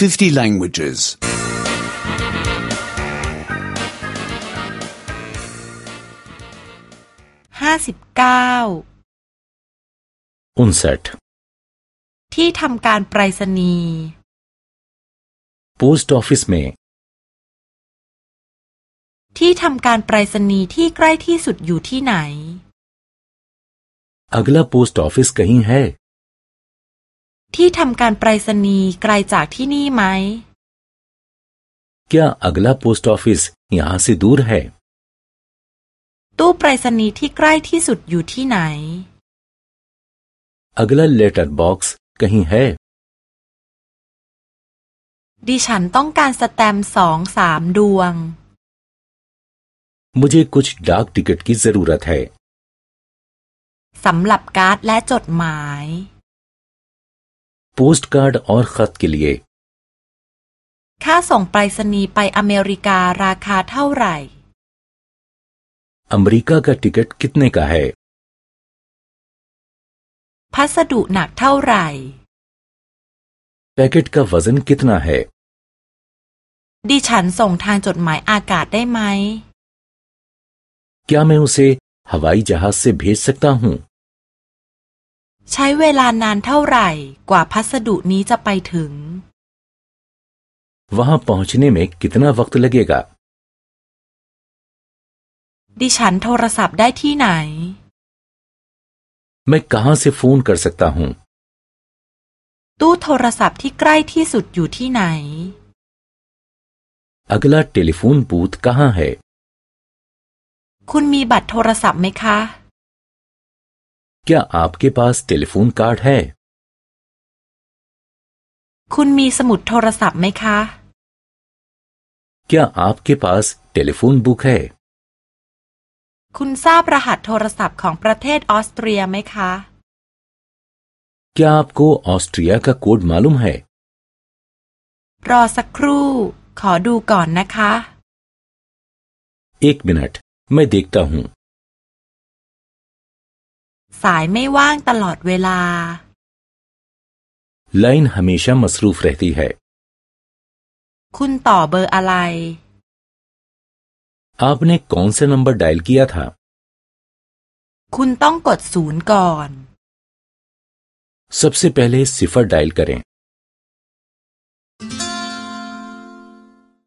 50 languages. ห้าสิบเก้า उनसठ ที่ทำการไปรษณีย์ post office में ที่ทำการไปรษณีย์ที่ใกล้ที่สุดอยู่ที่ไหน अगला पोस्ट ऑफिस कहीं है ที่ทำการไปรษณีย์ไกลจากที่นี่ไหม क्या अगला पोस्ट ऑफिस यहाँ से दूर है ตู้ไปรษณีย์ที่ใกล้ที่สุดอยู่ที่ไหน अगला लेटर बॉक्स कहीं है ดิฉันต้องการสแตมป์สองสามดวง मुझे कुछ डाक टिकट की जरूरत है สำหรับการ์ดและจดหมาย पोस्ट कार्ड और खत के लिए ค่าส่งไปรษณีย์ไปอเมริการาคาเท่าไหร่ अमेरिका का टिकट कितने का है พัสดุหนักเท่าไหร่ पैकेट का वजन कितना है ดิฉันส่งทางจดหมายอากาศได้ไหม क्या मैं उसे हवाई जहाज से भेज सकता हूँ ใช้เวลานานเท่าไหร่ กว่าพัสดุนี้จะไปถึง वहां पहुंचने में कितना वक्त लगेगा ดิฉันโทรศัพท์ได้ที่ไหน मैं कहां से फोन कर सकता हूँ ตู้โทรศัพท์ที่ใกล้ที่สุดอยู่ที่ไหน अगला टेलीफोन बूथ कहाँ है คุณมีบัตรโทรศัพท์ไหมคะ क्या आपके पास टेलीफोन कार्ड है คุณมีสมุดโทรศัพท์ไหมคะ क्या आपके पास टेलीफोन बुक है คุณทราบรหัสโทรศัพท์ของประเทศออสเตรียไหมคะ क्या आपको ऑस्ट्रिया का कोड मालूम है รอสักครู่ ขอดูก่อนนะคะ एक मिनट मैं देखता हूँ สายไม่ว่างตลอดเวลา लाइन हमेशा मसरूफ रहती है คุณต่อเบอร์อะไร आपने कौन सा नंबर डायल किया था คุณต้องกดศูนย์ก่อน सबसे पहले सिफर डायल करें